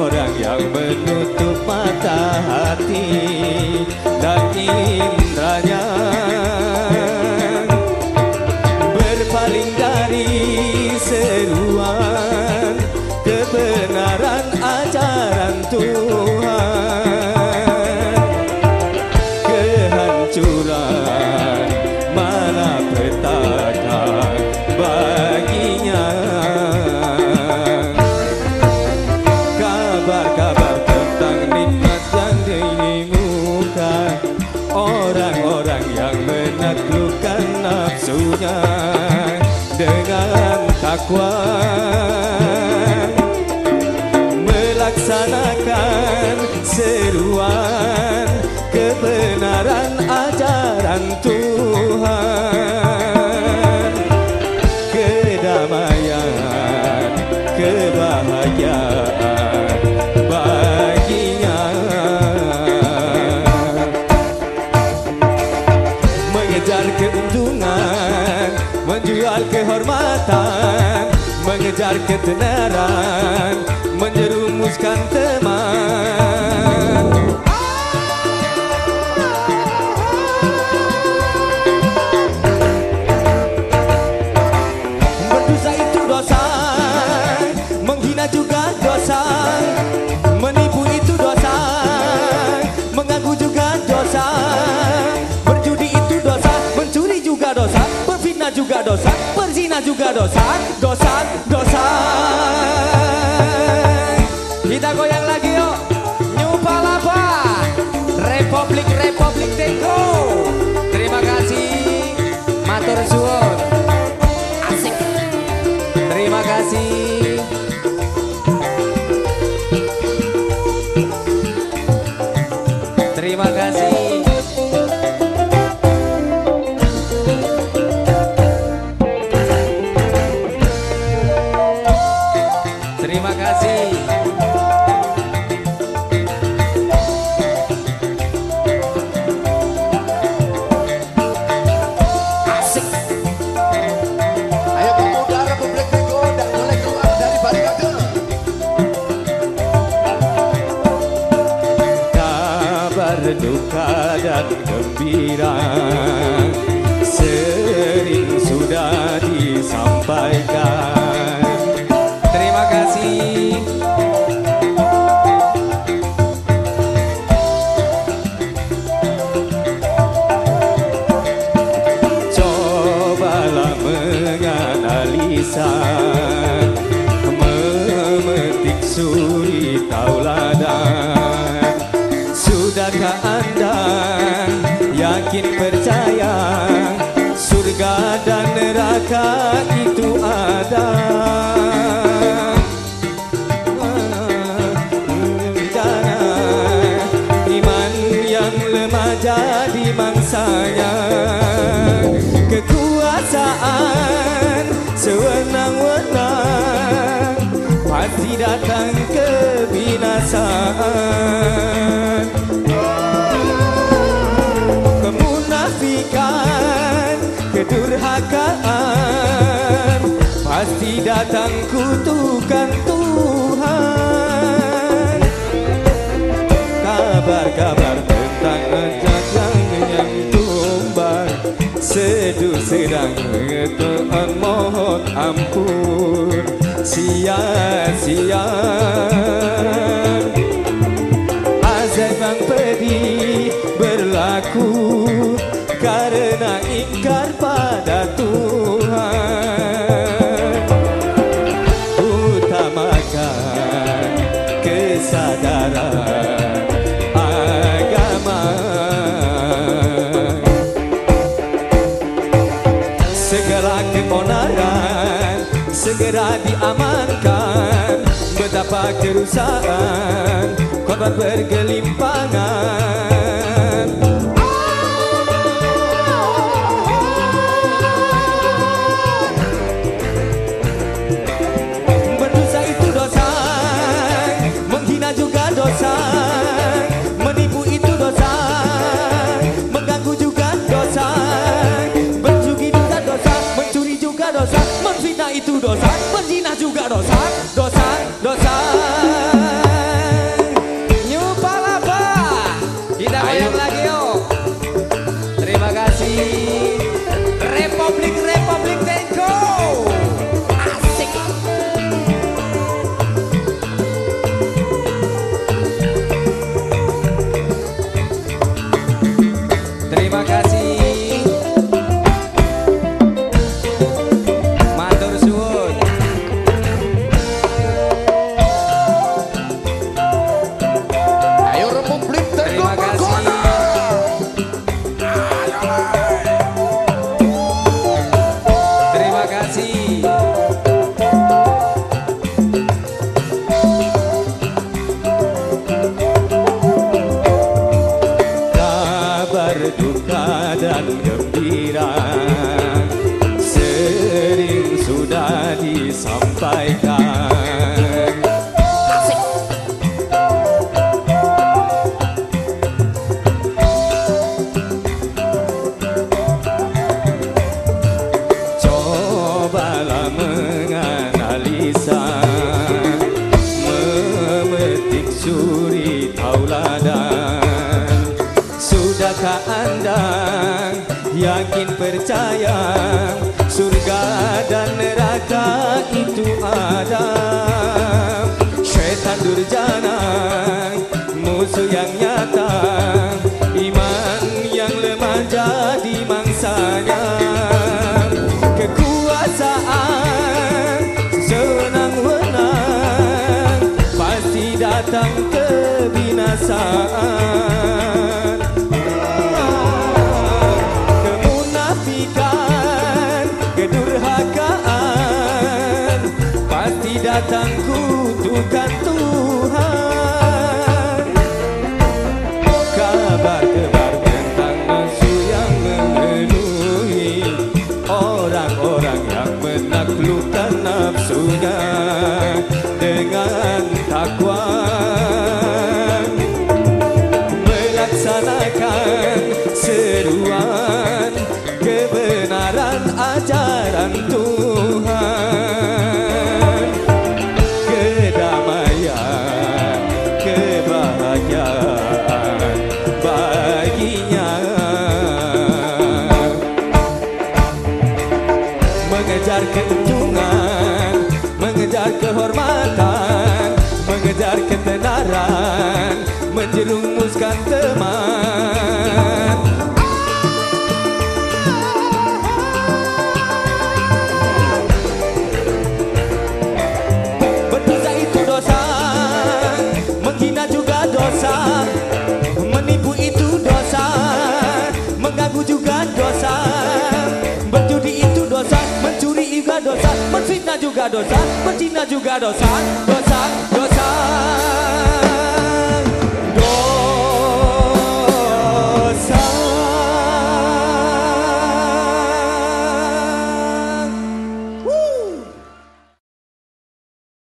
orang yang menutup mata hati dan indranya Orang-orang yang menaklukkan nafsunya Dengan takwa. Melaksanakan seruan Kebenaran ajaran Tuhan. बुआल के हर मातान मंग जार के तनारान मंजरू मुस्कान ते मान juga dosa, dosa, kabar duka dan gembira. Sering sudah disampaikan. Terima kasih. Cobalah menganalisa مكان Pasti datang kutukan Tuhan. Kabar-kabar tentang ajak yang tumbang. Seduh sedang ngetoan mohon ampun. Sia-sia agama. Segera keonaran segera diamankan. Betapa kerusakan korban bergelimpang disampaikan Cobalah menganalisa Memetik suri tauladan. Sudahkah anda yakin percaya Surga dan neraka itu ada. Syaitan durjana Musuh yang nyata. Iman yang lemah jadi mangsanya. Kekuasaan senang wenang Pasti datang kebinasaan Pasti datang terk juga dosa juga dosa Dosa, dosa